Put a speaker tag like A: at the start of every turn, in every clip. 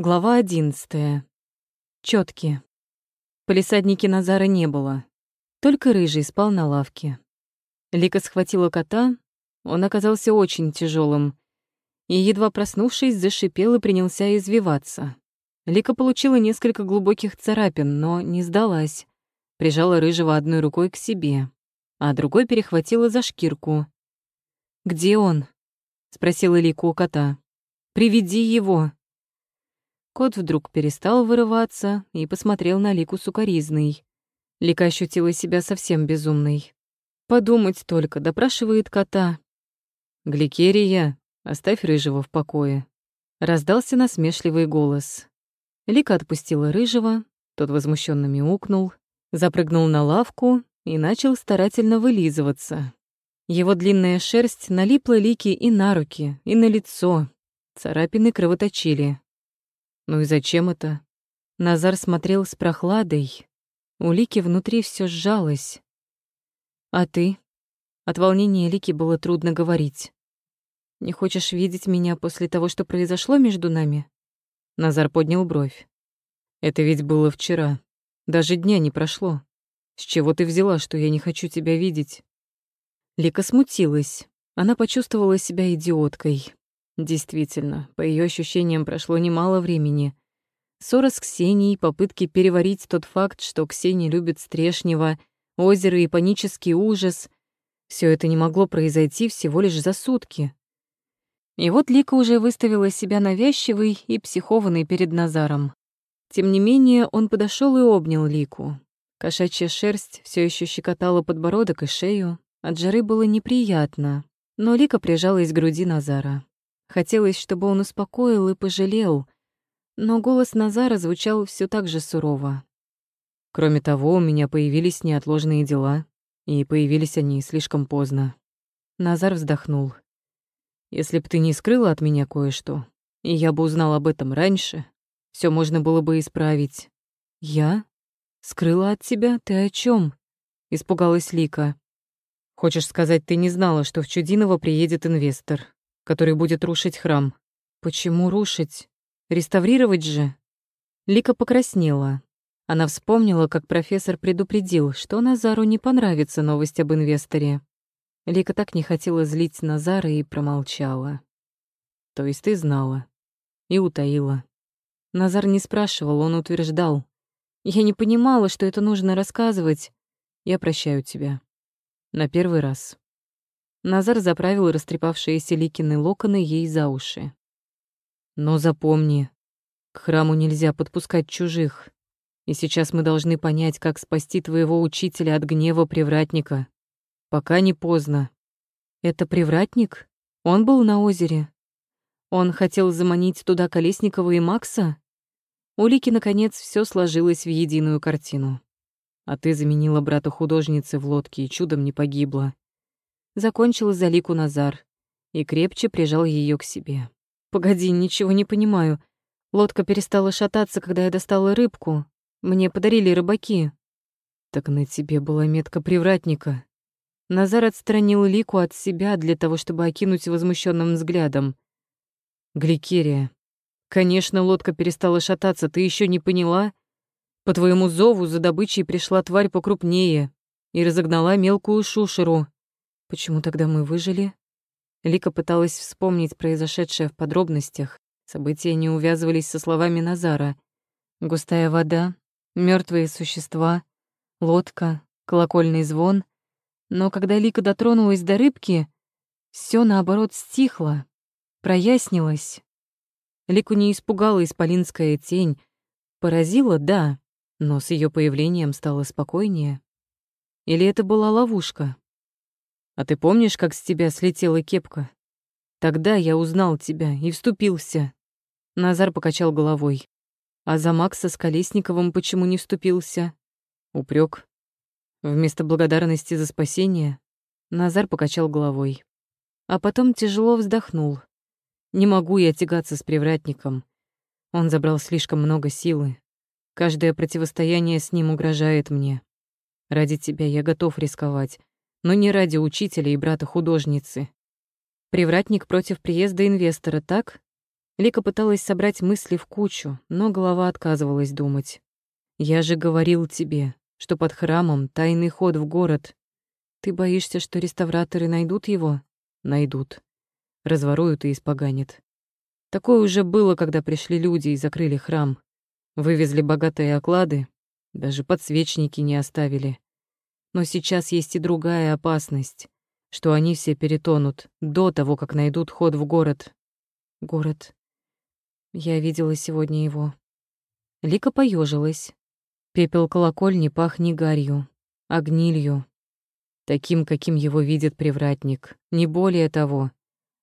A: Глава одиннадцатая. Чётки. Полисадники Назара не было. Только рыжий спал на лавке. Лика схватила кота, он оказался очень тяжелым, и, едва проснувшись, зашипел и принялся извиваться. Лика получила несколько глубоких царапин, но не сдалась. Прижала рыжего одной рукой к себе, а другой перехватила за шкирку. «Где он?» — спросила Лика у кота. «Приведи его!» Кот вдруг перестал вырываться и посмотрел на Лику сукоризной. Лика ощутила себя совсем безумной. Подумать только, допрашивает кота. «Гликерия, оставь рыжего в покое», — раздался насмешливый голос. Лика отпустила рыжего, тот возмущенно мяукнул, запрыгнул на лавку и начал старательно вылизываться. Его длинная шерсть налипла Лике и на руки, и на лицо. Царапины кровоточили. Ну и зачем это? Назар смотрел с прохладой. У Лики внутри все сжалось. А ты? От волнения Лики было трудно говорить. Не хочешь видеть меня после того, что произошло между нами? Назар поднял бровь. Это ведь было вчера. Даже дня не прошло. С чего ты взяла, что я не хочу тебя видеть? Лика смутилась. Она почувствовала себя идиоткой. Действительно, по ее ощущениям прошло немало времени. Ссора с Ксенией, попытки переварить тот факт, что Ксения любит Стрешнева, озеро и панический ужас — все это не могло произойти всего лишь за сутки. И вот Лика уже выставила себя навязчивой и психованной перед Назаром. Тем не менее, он подошел и обнял Лику. Кошачья шерсть все еще щекотала подбородок и шею. От жары было неприятно, но Лика прижалась к груди Назара. Хотелось, чтобы он успокоил и пожалел, но голос Назара звучал все так же сурово. Кроме того, у меня появились неотложные дела, и появились они слишком поздно. Назар вздохнул. Если б ты не скрыла от меня кое-что, и я бы узнал об этом раньше, все можно было бы исправить. Я? Скрыла от тебя? Ты о чем? Испугалась Лика. Хочешь сказать, ты не знала, что в Чудиново приедет инвестор? Который будет рушить храм. Почему рушить? Реставрировать же? Лика покраснела. Она вспомнила, как профессор предупредил, что Назару не понравится новость об инвесторе. Лика так не хотела злить Назара и промолчала. То есть ты знала. И утаила. Назар не спрашивал, он утверждал. Я не понимала, что это нужно рассказывать. Я прощаю тебя. На первый раз. Назар заправил растрепавшиеся Ликины локоны ей за уши. «Но запомни, к храму нельзя подпускать чужих, и сейчас мы должны понять, как спасти твоего учителя от гнева привратника. Пока не поздно». «Это привратник? Он был на озере? Он хотел заманить туда Колесникова и Макса?» У Лики, наконец, все сложилось в единую картину. А ты заменила брата художницы в лодке и чудом не погибла закончил за Лику Назар и крепче прижал ее к себе. «Погоди, ничего не понимаю. Лодка перестала шататься, когда я достала рыбку. Мне подарили рыбаки». «Так на тебе была метка привратника». Назар отстранил Лику от себя для того, чтобы окинуть возмущенным взглядом. «Гликерия, конечно, лодка перестала шататься, ты еще не поняла? По твоему зову за добычей пришла тварь покрупнее и разогнала мелкую шушеру. Почему тогда мы выжили? Лика пыталась вспомнить произошедшее в подробностях. События не увязывались со словами Назара. Густая вода, мертвые существа, лодка, колокольный звон. Но когда Лика дотронулась до рыбки, все наоборот стихло, прояснилось. Лику не испугала исполинская тень. Поразила, да, но с ее появлением стало спокойнее. Или это была ловушка? А ты помнишь, как с тебя слетела кепка? Тогда я узнал тебя и вступился. Назар покачал головой. А за Макса с Колесниковым почему не вступился? Упрек. Вместо благодарности за спасение Назар покачал головой. А потом тяжело вздохнул. Не могу я тягаться с привратником. Он забрал слишком много силы. Каждое противостояние с ним угрожает мне. Ради тебя я готов рисковать, но не ради учителя и брата художницы. Привратник против приезда инвестора, так? Лика пыталась собрать мысли в кучу, но голова отказывалась думать. «Я же говорил тебе, что под храмом тайный ход в город. Ты боишься, что реставраторы найдут его? Найдут. Разворуют и испоганят. Такое уже было, когда пришли люди и закрыли храм. Вывезли богатые оклады, даже подсвечники не оставили. Но сейчас есть и другая опасность, что они все перетонут до того, как найдут ход в город. Город. Я видела сегодня его. Лика поежилась. Пепел колокольни пах не гарью, а гнилью. Таким, каким его видит привратник, не более того.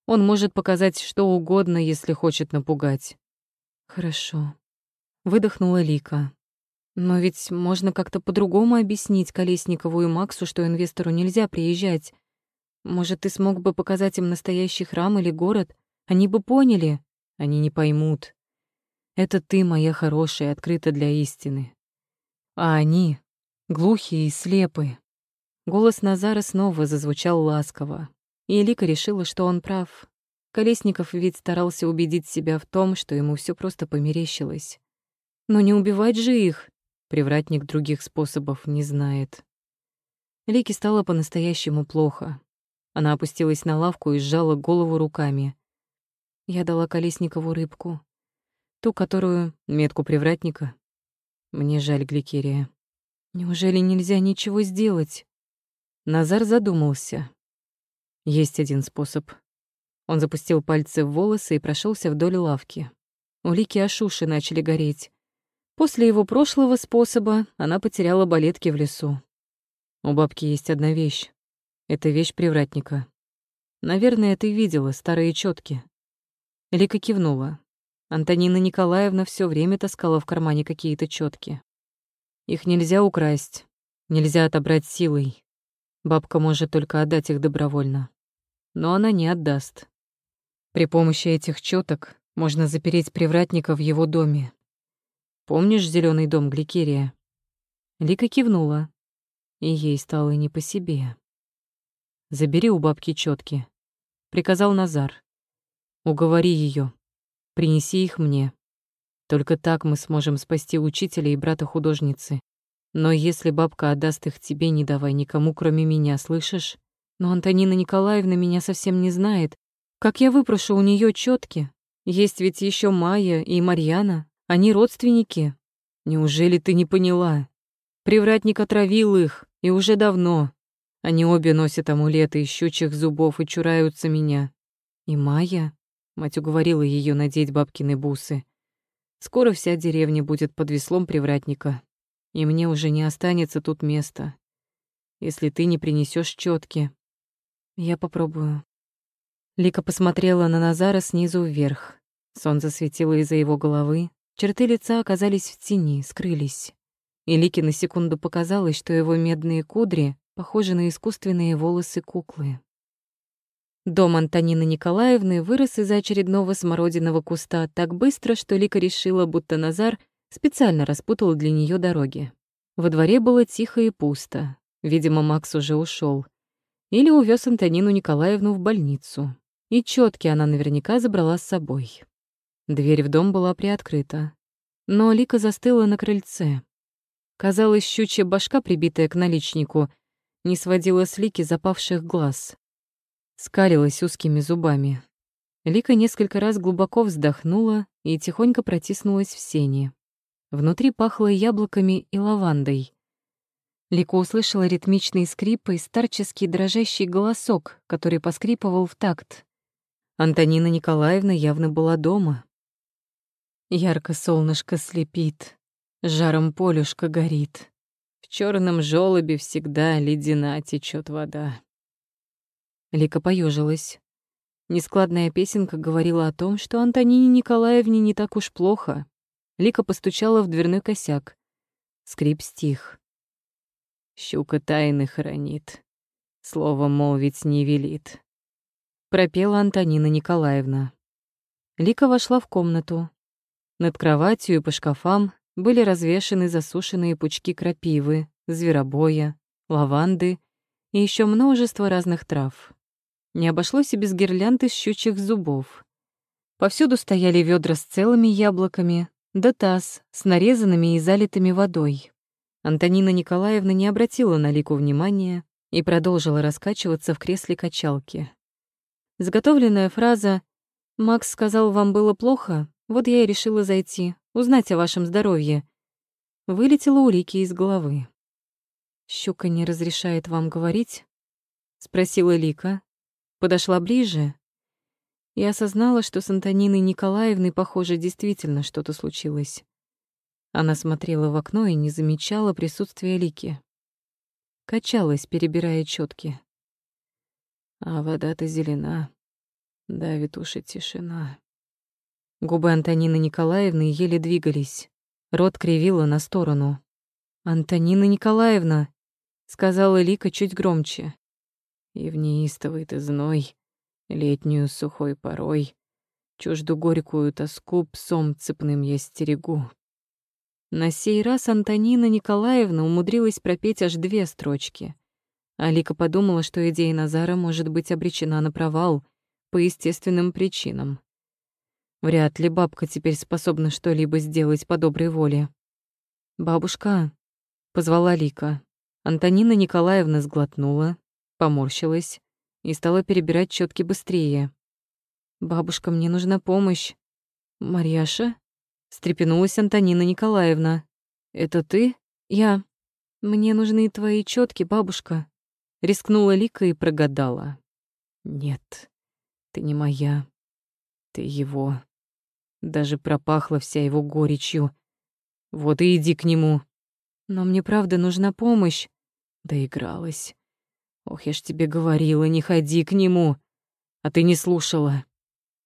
A: Он может показать что угодно, если хочет напугать. Хорошо. Выдохнула Лика. Но ведь можно как-то по-другому объяснить Колесникову и Максу, что инвестору нельзя приезжать. Может, ты смог бы показать им настоящий храм или город? Они бы поняли. Они не поймут. Это ты, моя хорошая, открыта для истины. А они глухие и слепые. Голос Назара снова зазвучал ласково, и Элика решила, что он прав. Колесников ведь старался убедить себя в том, что ему все просто померещилось. Но не убивать же их, привратник других способов не знает. Лике стало по-настоящему плохо. Она опустилась на лавку и сжала голову руками. Я дала Колесникову рыбку. Ту, которую... метку привратника, мне жаль Гликерия. Неужели нельзя ничего сделать? Назар задумался. Есть один способ. Он запустил пальцы в волосы и прошелся вдоль лавки. Улики Ашуши начали гореть. После его прошлого способа она потеряла балетки в лесу. У бабки есть одна вещь. Это вещь привратника. Наверное, ты видела старые четки. Лика кивнула. Антонина Николаевна все время таскала в кармане какие-то четки. Их нельзя украсть, нельзя отобрать силой. Бабка может только отдать их добровольно. Но она не отдаст. При помощи этих четок можно запереть привратника в его доме. Помнишь зеленый дом Гликерия? Лика кивнула, и ей стало не по себе. «Забери у бабки четки, приказал Назар. «Уговори ее, Принеси их мне. Только так мы сможем спасти учителя и брата художницы. Но если бабка отдаст их тебе, не давай никому, кроме меня, слышишь? Но Антонина Николаевна меня совсем не знает. Как я выпрошу у нее четки? Есть ведь еще Майя и Марьяна. Они родственники. Неужели ты не поняла? Привратник отравил их, и уже давно. Они обе носят амулеты из щучьих зубов и чураются меня. И Майя? Мать уговорила ее надеть бабкины бусы. Скоро вся деревня будет под веслом привратника, и мне уже не останется тут места. Если ты не принесешь четки, я попробую. Лика посмотрела на Назара снизу вверх. Солнце светило из-за его головы, черты лица оказались в тени, скрылись. И Лике на секунду показалось, что его медные кудри похожи на искусственные волосы куклы. Дом Антонины Николаевны вырос из-за очередного смородиного куста так быстро, что Лика решила, будто Назар специально распутал для нее дороги. Во дворе было тихо и пусто. Видимо, Макс уже ушел. Или увез Антонину Николаевну в больницу. И четки она наверняка забрала с собой. Дверь в дом была приоткрыта. Но Лика застыла на крыльце. Казалось, щучья башка, прибитая к наличнику, не сводила с Лики запавших глаз скалилась узкими зубами. Лика несколько раз глубоко вздохнула и тихонько протиснулась в сени. Внутри пахло яблоками и лавандой. Лика услышала ритмичный скрип и старческий дрожащий голосок, который поскрипывал в такт. Антонина Николаевна явно была дома. Ярко солнышко слепит, жаром полюшка горит. В черном желобе всегда ледяна течет вода. Лика поежилась. Нескладная песенка говорила о том, что Антонине Николаевне не так уж плохо. Лика постучала в дверной косяк. Скрип стих. «Щука тайны хранит, слово молвить не велит», — пропела Антонина Николаевна. Лика вошла в комнату. Над кроватью и по шкафам были развешаны засушенные пучки крапивы, зверобоя, лаванды и еще множество разных трав. Не обошлось и без гирлянд из щучьих зубов. Повсюду стояли ведра с целыми яблоками, да таз с нарезанными и залитыми водой. Антонина Николаевна не обратила на Лику внимания и продолжила раскачиваться в кресле качалки. Заготовленная фраза «Макс сказал, вам было плохо, вот я и решила зайти, узнать о вашем здоровье», вылетела у Лики из головы. «Щука не разрешает вам говорить?» — спросила Лика. Подошла ближе и осознала, что с Антониной Николаевной, похоже, действительно что-то случилось. Она смотрела в окно и не замечала присутствия Лики. Качалась, перебирая четки. А вода-то зелена, давит уши тишина. Губы Антонины Николаевны еле двигались. Рот кривила на сторону. «Антонина Николаевна!» — сказала Лика чуть громче. «И в неистовый ты зной, летнюю сухой порой, чужду горькую тоску псом цепным я стерегу». На сей раз Антонина Николаевна умудрилась пропеть аж две строчки. Алика подумала, что идея Назара может быть обречена на провал по естественным причинам. Вряд ли бабка теперь способна что-либо сделать по доброй воле. «Бабушка», — позвала Лика. Антонина Николаевна сглотнула, поморщилась и стала перебирать четки быстрее. «Бабушка, мне нужна помощь». «Марьяша?» — встрепенулась Антонина Николаевна. «Это ты?» «Я. Мне нужны твои четки, бабушка». Рискнула Лика и прогадала. «Нет, ты не моя. Ты его». Даже пропахла вся его горечью. «Вот и иди к нему». «Но мне правда нужна помощь». Доигралась. Ох, я ж тебе говорила, не ходи к нему. А ты не слушала.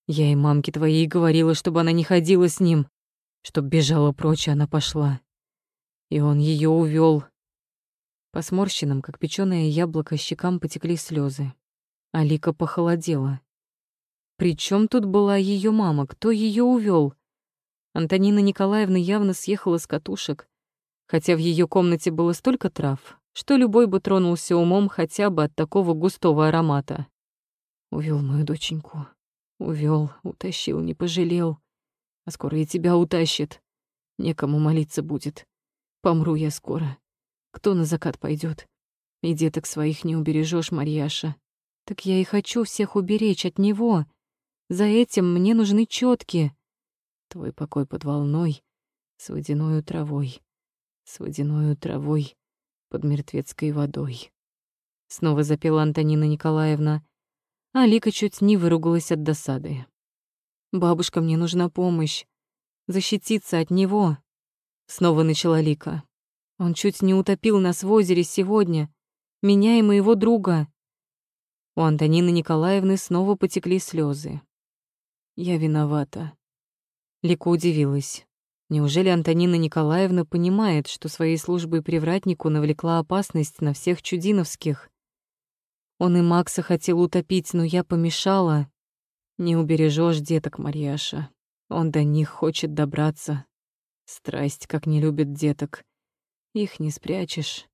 A: Я и мамке твоей говорила, чтобы она не ходила с ним, чтоб бежала прочь, она пошла. И он ее увел. По сморщенным, как печёное яблоко, щекам потекли слезы. Алика похолодела. При чем тут была ее мама? Кто ее увел? Антонина Николаевна явно съехала с катушек, хотя в ее комнате было столько трав, что любой бы тронулся умом хотя бы от такого густого аромата. Увел мою доченьку. Увел, утащил, не пожалел. А скоро и тебя утащит. Некому молиться будет. Помру я скоро. Кто на закат пойдет? И деток своих не убережешь, Марьяша. Так я и хочу всех уберечь от него. За этим мне нужны четки. Твой покой под волной, с водяною травой, с водяною травой под мертвецкой водой. Снова запела Антонина Николаевна, а Лика чуть не выругалась от досады. «Бабушка, мне нужна помощь. Защититься от него». Снова начала Лика. «Он чуть не утопил нас в озере сегодня. Меня и моего друга». У Антонины Николаевны снова потекли слезы. «Я виновата». Лика удивилась. Неужели Антонина Николаевна понимает, что своей службой привратнику навлекла опасность на всех чудиновских? Он и Макса хотел утопить, но я помешала. Не убережешь деток, Марьяша. Он до них хочет добраться. Страсть, как не любит деток. Их не спрячешь.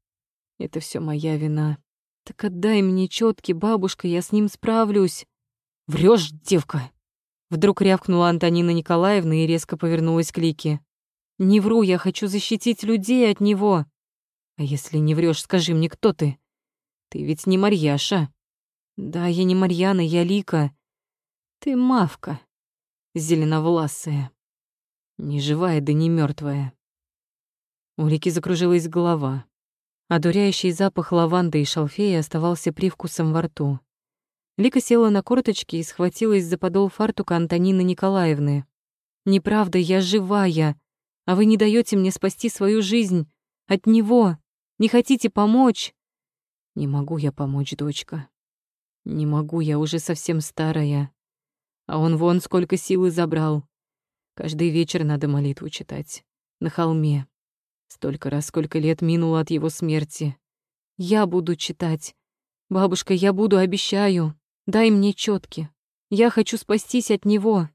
A: Это все моя вина. Так отдай мне четки, бабушка, я с ним справлюсь. Врешь, девка. Вдруг рявкнула Антонина Николаевна и резко повернулась к Лике. «Не вру, я хочу защитить людей от него. А если не врешь, скажи мне, кто ты? Ты ведь не Марьяша». «Да, я не Марьяна, я Лика. Ты мавка, зеленовласая, не живая да не мертвая. У Лики закружилась голова. Одуряющий запах лаванды и шалфея оставался привкусом во рту. Лика села на корточки и схватилась за подол фартука Антонины Николаевны. «Неправда, я живая, а вы не даете мне спасти свою жизнь. От него. Не хотите помочь?» «Не могу я помочь, дочка. Не могу, я уже совсем старая. А он вон сколько силы забрал. Каждый вечер надо молитву читать. На холме. Столько раз, сколько лет минуло от его смерти. Я буду читать. Бабушка, я буду, обещаю. Дай мне четки. Я хочу спастись от него.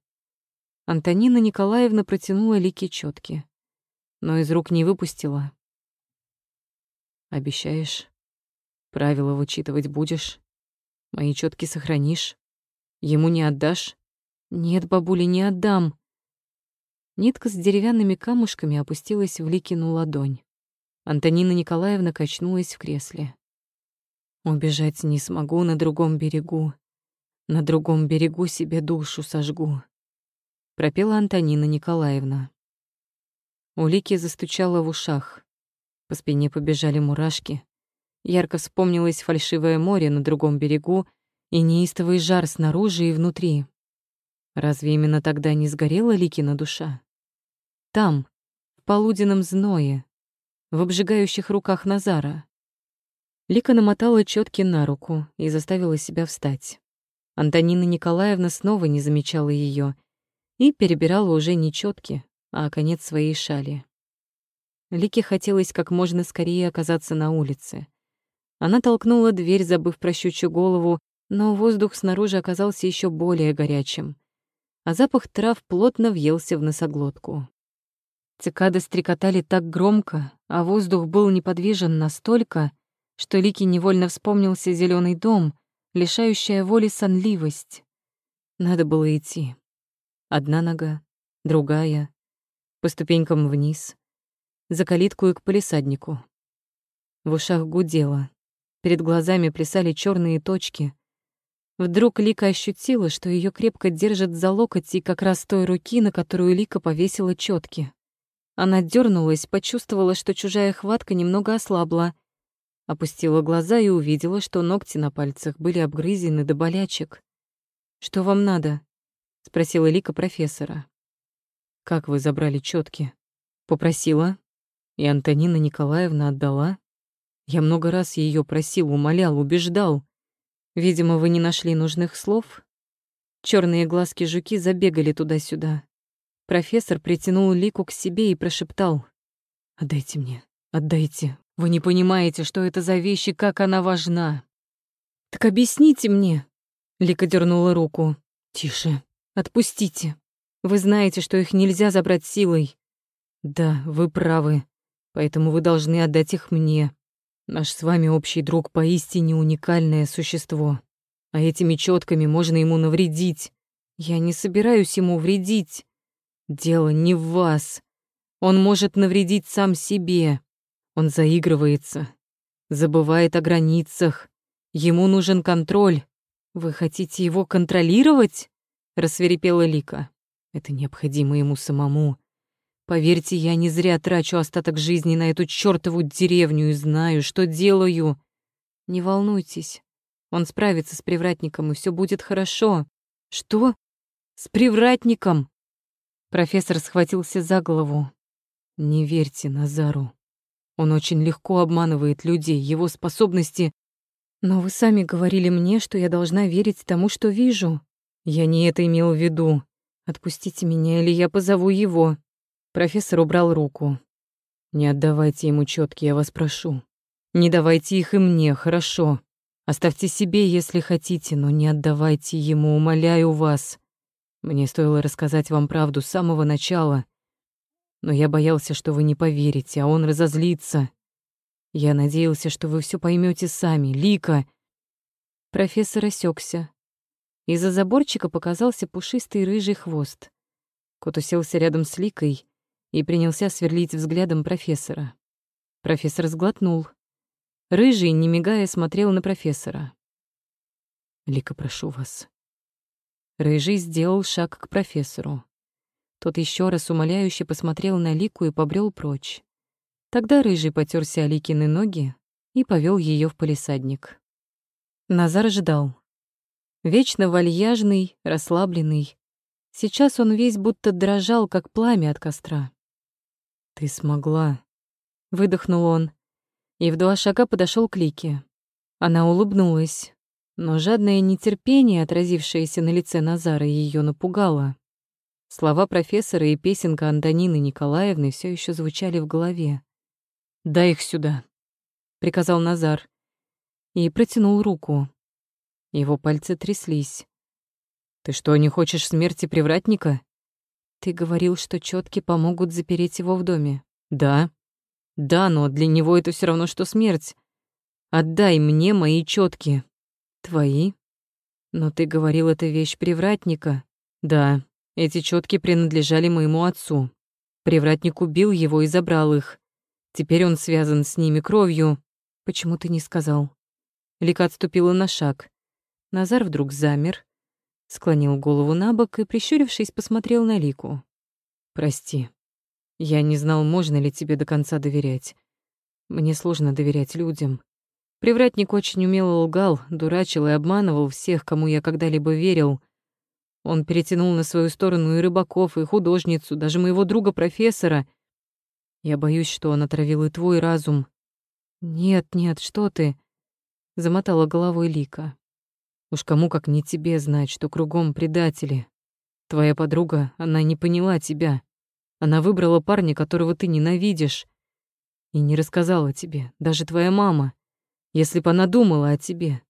A: Антонина Николаевна протянула Лике четки, но из рук не выпустила. Обещаешь? Правила вычитывать будешь? Мои четки сохранишь? Ему не отдашь? Нет, бабуля, не отдам. Нитка с деревянными камушками опустилась в Ликину ладонь. Антонина Николаевна качнулась в кресле. Убежать не смогу на другом берегу. На другом берегу себе душу сожгу. Пропела Антонина Николаевна. У Лики застучало в ушах. По спине побежали мурашки. Ярко вспомнилось фальшивое море на другом берегу и неистовый жар снаружи и внутри. Разве именно тогда не сгорела Ликина душа? Там, в полуденном зное, в обжигающих руках Назара. Лика намотала четки на руку и заставила себя встать. Антонина Николаевна снова не замечала ее и перебирала уже не четки, а конец своей шали. Лике хотелось как можно скорее оказаться на улице. Она толкнула дверь, забыв про щучью голову, но воздух снаружи оказался еще более горячим, а запах трав плотно въелся в носоглотку. Цикады стрекотали так громко, а воздух был неподвижен настолько, что Лике невольно вспомнился зеленый дом, лишающая воли сонливость. Надо было идти. Одна нога, другая, по ступенькам вниз, за калитку и к полисаднику. В ушах гудело, перед глазами плясали черные точки. Вдруг Лика ощутила, что ее крепко держат за локоть и как раз той руки, на которую Лика повесила четки. Она дернулась, почувствовала, что чужая хватка немного ослабла, опустила глаза и увидела, что ногти на пальцах были обгрызены до болячек. «Что вам надо?» — спросила Лика профессора. «Как вы забрали четки? Попросила?» И Антонина Николаевна отдала. Я много раз ее просил, умолял, убеждал. Видимо, вы не нашли нужных слов. Черные глазки жуки забегали туда-сюда. Профессор притянул Лику к себе и прошептал. «Отдайте мне, отдайте. Вы не понимаете, что это за вещь и как она важна». «Так объясните мне». Лика дернула руку. «Тише. Отпустите. Вы знаете, что их нельзя забрать силой». «Да, вы правы поэтому вы должны отдать их мне. Наш с вами общий друг поистине уникальное существо, а этими четками можно ему навредить. Я не собираюсь ему вредить. Дело не в вас. Он может навредить сам себе. Он заигрывается, забывает о границах. Ему нужен контроль. Вы хотите его контролировать? рассверепела Лика. Это необходимо ему самому. Поверьте, я не зря трачу остаток жизни на эту чёртову деревню и знаю, что делаю. Не волнуйтесь. Он справится с привратником, и все будет хорошо. Что? С привратником? Профессор схватился за голову. Не верьте Назару. Он очень легко обманывает людей, его способности... Но вы сами говорили мне, что я должна верить тому, что вижу. Я не это имел в виду. Отпустите меня, или я позову его. Профессор убрал руку. «Не отдавайте ему четки, я вас прошу. Не давайте их и мне, хорошо. Оставьте себе, если хотите, но не отдавайте ему, умоляю вас. Мне стоило рассказать вам правду с самого начала, но я боялся, что вы не поверите, а он разозлится. Я надеялся, что вы все поймете сами. Лика!» Профессор осекся. Из-за заборчика показался пушистый рыжий хвост. Кот уселся рядом с Ликой, и принялся сверлить взглядом профессора. Профессор сглотнул. Рыжий, не мигая, смотрел на профессора. «Лика, прошу вас». Рыжий сделал шаг к профессору. Тот еще раз умоляюще посмотрел на Лику и побрел прочь. Тогда Рыжий потерся о Ликины ноги и повел ее в полисадник. Назар ждал. Вечно вальяжный, расслабленный. Сейчас он весь будто дрожал, как пламя от костра. «Ты смогла», — выдохнул он, и в два шага подошел к Лике. Она улыбнулась, но жадное нетерпение, отразившееся на лице Назара, ее напугало. Слова профессора и песенка Антонины Николаевны все еще звучали в голове. «Дай их сюда», — приказал Назар, и протянул руку. Его пальцы тряслись. «Ты что, не хочешь смерти привратника?» Ты говорил, что четки помогут запереть его в доме. Да. Да, но для него это все равно, что смерть. Отдай мне мои четки. Твои? Но ты говорил, это вещь привратника. Да, эти четки принадлежали моему отцу. Привратник убил его и забрал их. Теперь он связан с ними кровью. Почему ты не сказал? Лика отступила на шаг. Назар вдруг замер, склонил голову на бок и, прищурившись, посмотрел на Лику. «Прости. Я не знал, можно ли тебе до конца доверять. Мне сложно доверять людям. Привратник очень умело лгал, дурачил и обманывал всех, кому я когда-либо верил. Он перетянул на свою сторону и рыбаков, и художницу, даже моего друга-профессора. Я боюсь, что он отравил и твой разум. Нет, нет, что ты? Замотала головой Лика. Уж кому как не тебе знать, что кругом предатели. Твоя подруга, она не поняла тебя. Она выбрала парня, которого ты ненавидишь. И не рассказала тебе, даже твоя мама. Если бы она думала о тебе,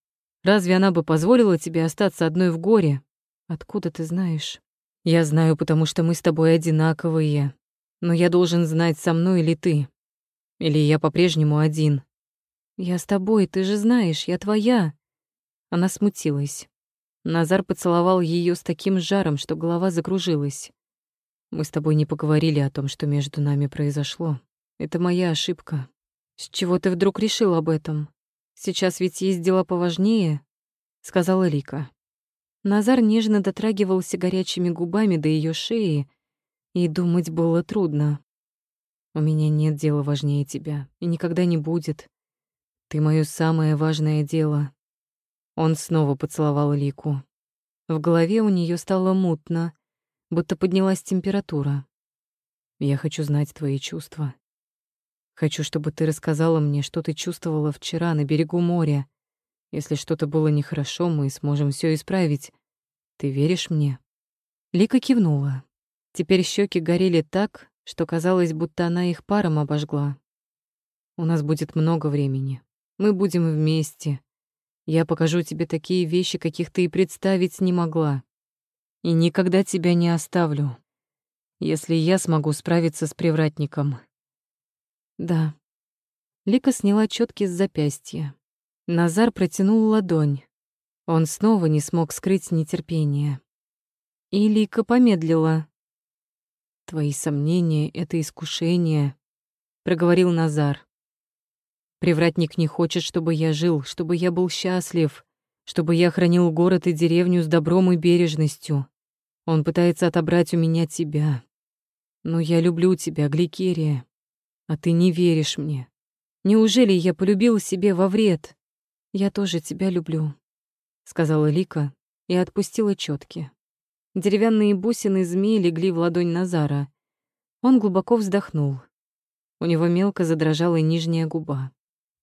A: разве она бы позволила тебе остаться одной в горе? Откуда ты знаешь? Я знаю, потому что мы с тобой одинаковые. Но я должен знать, со мной ли ты. Или я по-прежнему один. Я с тобой, ты же знаешь, я твоя. Она смутилась. Назар поцеловал ее с таким жаром, что голова закружилась. Мы с тобой не поговорили о том, что между нами произошло. Это моя ошибка. С чего ты вдруг решил об этом? Сейчас ведь есть дела поважнее, сказала Лика. Назар нежно дотрагивался горячими губами до ее шеи, и думать было трудно. У меня нет дела важнее тебя, и никогда не будет. Ты моё самое важное дело. Он снова поцеловал Лику. В голове у нее стало мутно, будто поднялась температура. Я хочу знать твои чувства. Хочу, чтобы ты рассказала мне, что ты чувствовала вчера на берегу моря. Если что-то было нехорошо, мы сможем все исправить. Ты веришь мне?» Лика кивнула. Теперь щеки горели так, что казалось, будто она их паром обожгла. «У нас будет много времени. Мы будем вместе. Я покажу тебе такие вещи, каких ты и представить не могла. И никогда тебя не оставлю, если я смогу справиться с привратником». Да. Лика сняла четки с запястья. Назар протянул ладонь. Он снова не смог скрыть нетерпение. И Лика помедлила. «Твои сомнения — это искушение», — проговорил Назар. «Привратник не хочет, чтобы я жил, чтобы я был счастлив, чтобы я хранил город и деревню с добром и бережностью. Он пытается отобрать у меня тебя. Но я люблю тебя, Гликерия. А ты не веришь мне. Неужели я полюбила себе во вред? Я тоже тебя люблю, сказала Лика и отпустила четки. Деревянные бусины змеи легли в ладонь Назара. Он глубоко вздохнул. У него мелко задрожала нижняя губа.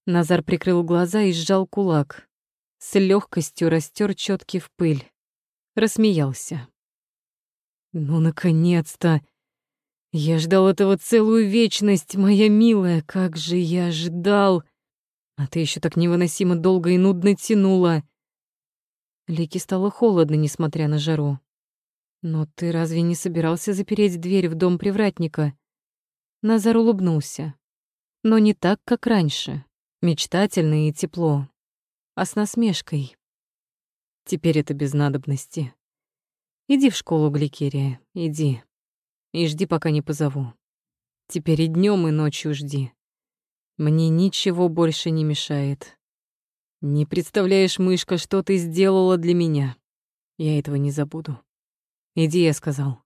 A: Назар прикрыл глаза и сжал кулак. С легкостью растер четки в пыль. Рассмеялся. «Ну, наконец-то!» Я ждал этого целую вечность, моя милая, как же я ждал. А ты еще так невыносимо долго и нудно тянула. Лике стало холодно, несмотря на жару. Но ты разве не собирался запереть дверь в дом привратника? Назар улыбнулся. Но не так, как раньше. Мечтательно и тепло. А с насмешкой. Теперь это без надобности. Иди в школу, Гликерия, иди. И жди, пока не позову. Теперь и днем, и ночью жди. Мне ничего больше не мешает. Не представляешь, мышка, что ты сделала для меня. Я этого не забуду. Иди, я сказал.